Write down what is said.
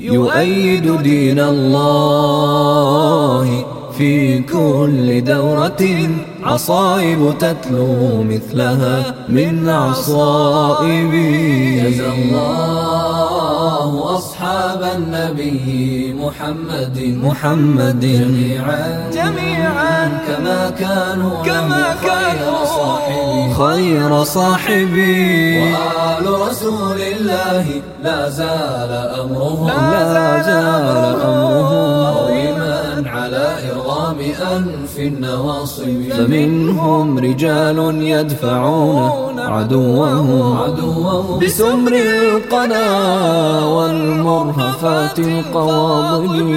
يؤيد دين الله في كل دورة عصائب تتلو مثلها من عصائب جزى الله أصحاب النبي محمد محمد جميعا جميعا كما كانوا كما كانوا. صاحبي خير صاحبي. رسول الله لا زال أمرهم لا زال قويما على إرغام أنف النواصب. فمنهم رجال يدفعون عدوهم عدوهم بسمر القنا والمرهفات القواضب